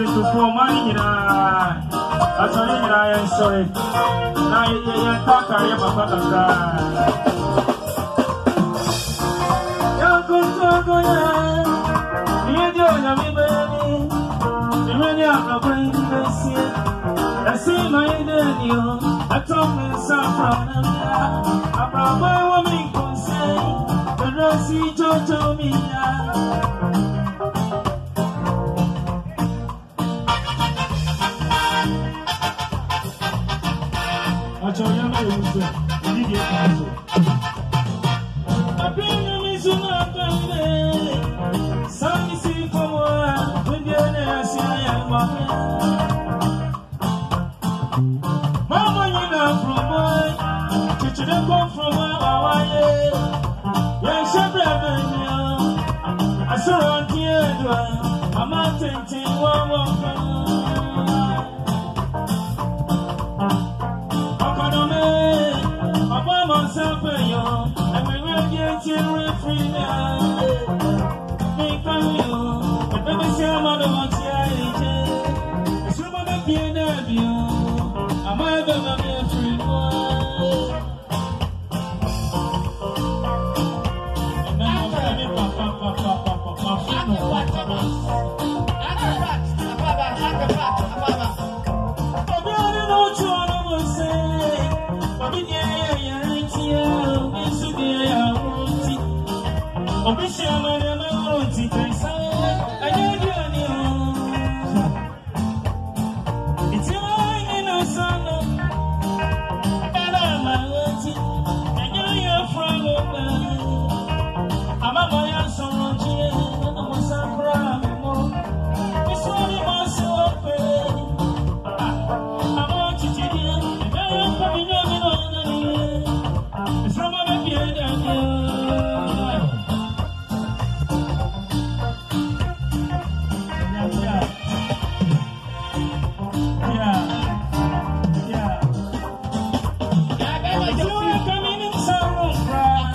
kristofoɔ ɔman nyinaa asɔre nyinaa yɛnsɔre na yɛntɔ akareɛ papa kakraa Jojo Mia ayọ̀ nsọ ìdíje kan so. Abirinu mi sun náà kàn lé. Sáàmì sí fọwọ́ a, lóde ọ̀nà àṣì àyànmọ́. Mọ́mọ́ yìí nà fúrọ̀mọ́, kìtìrì kọ́ fúrọ̀mọ́ àwa yé. Yẹn ṣe bẹ̀rẹ̀ bẹ̀rẹ̀ ni ọ́, àṣọ̀rọ̀ ọ̀dí ẹ̀dùn, àmọ́ tẹ̀ntẹ̀n wọ́n wọ́n I'm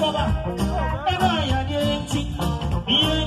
baba ebe anya ga-echi ihe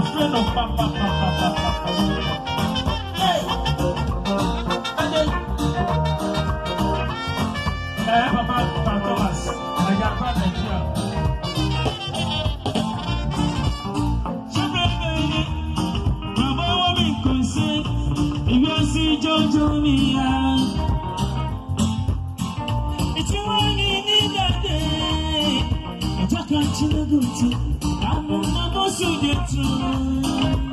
friend of Papa. Papa, Papa, Papa. I'm a mama. sing it to.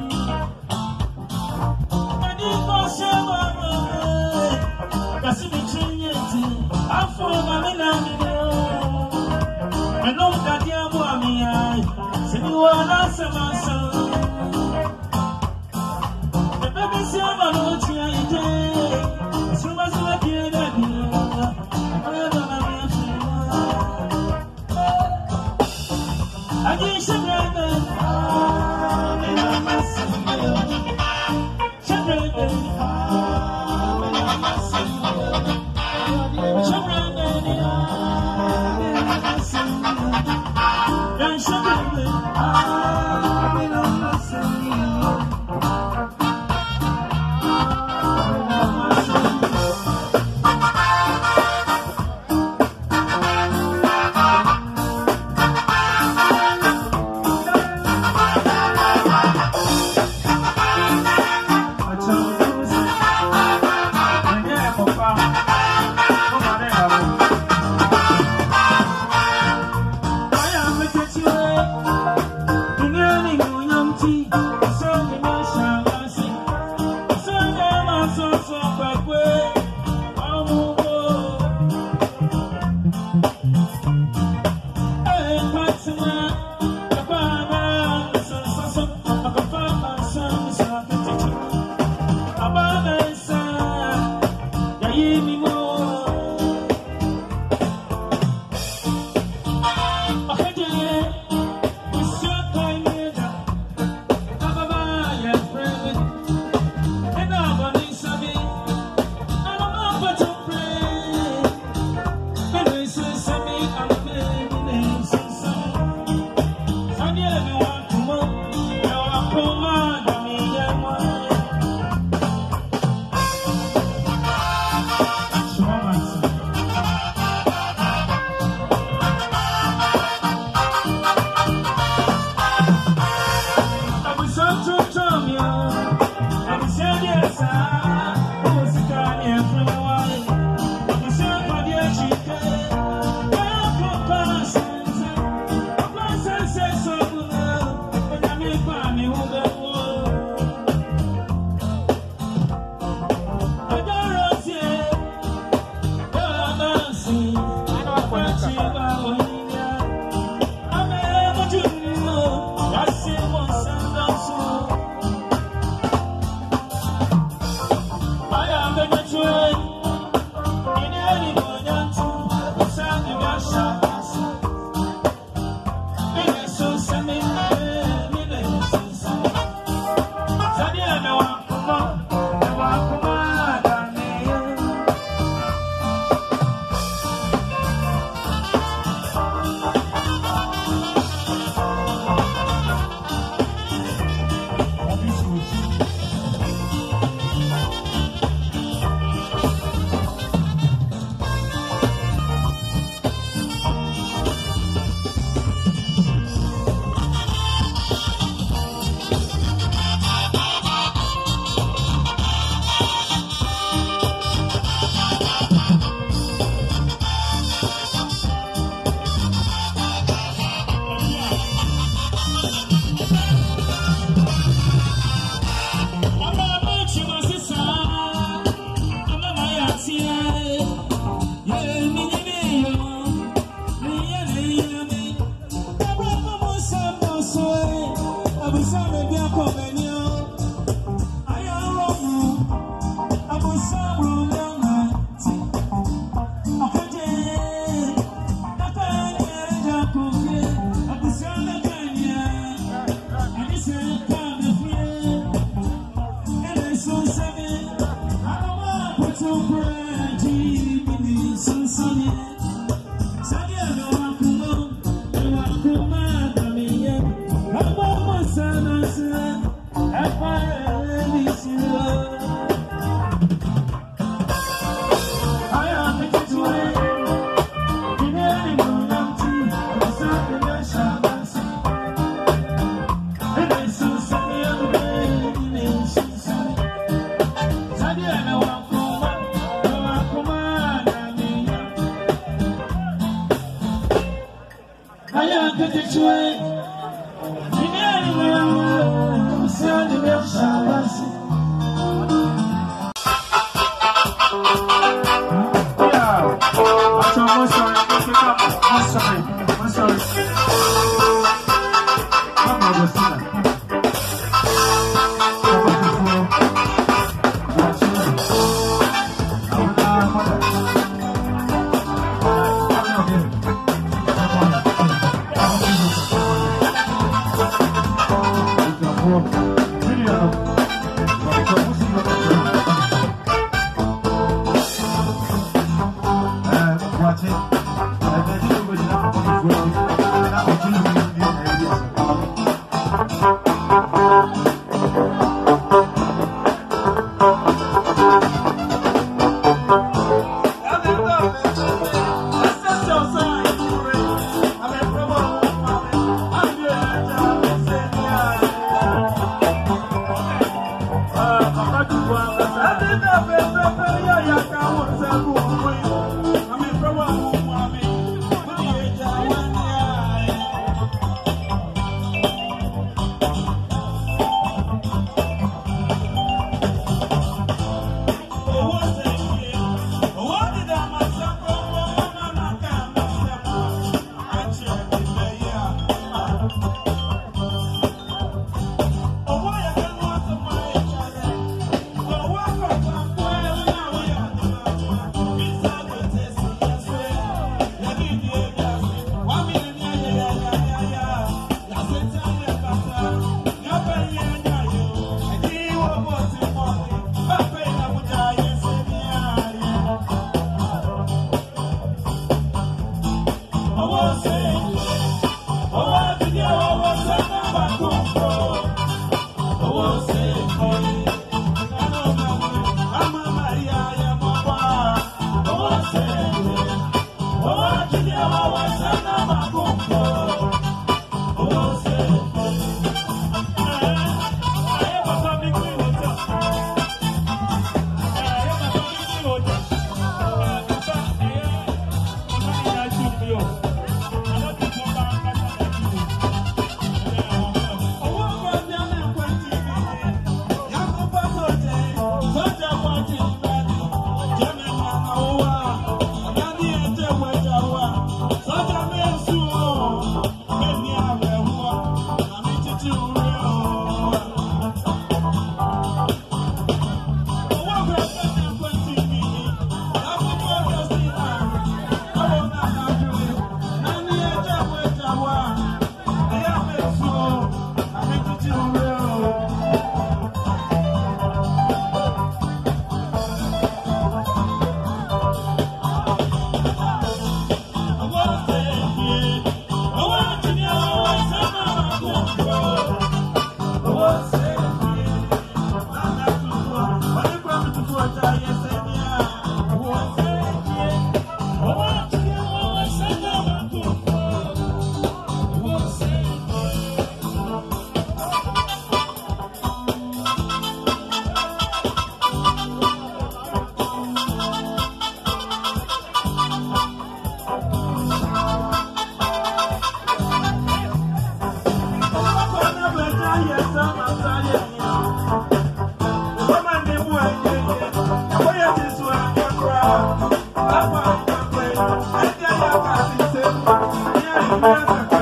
Oh.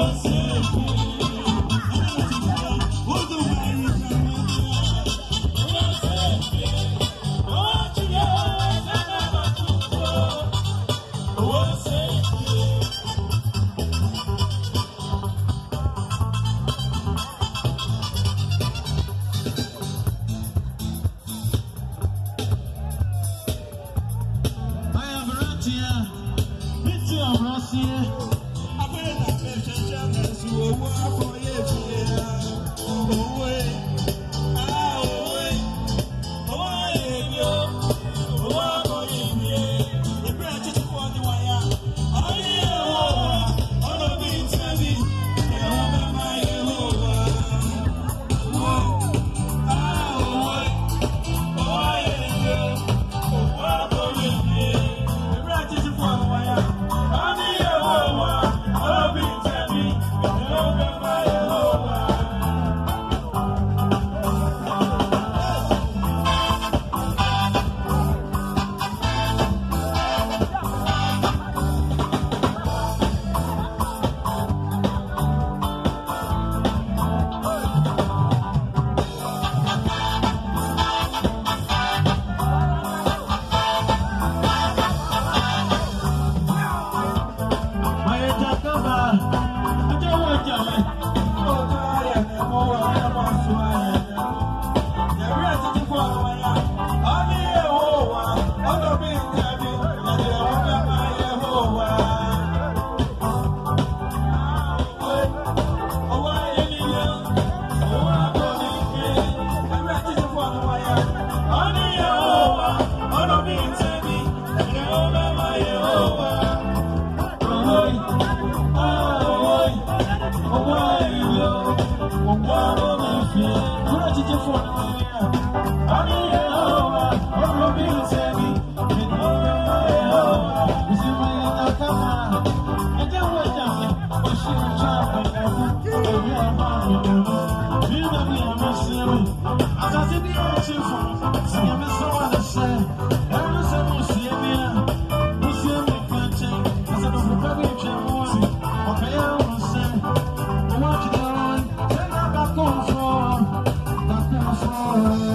was. my Oh.